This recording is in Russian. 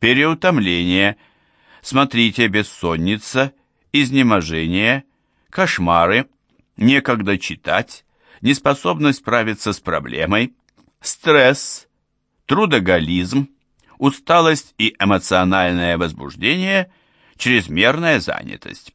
переутомление, смотрите бессонница, изнеможение, кошмары, некогда читать, неспособность справиться с проблемой, стресс, трудоголизм, усталость и эмоциональное возбуждение, чрезмерная занятость.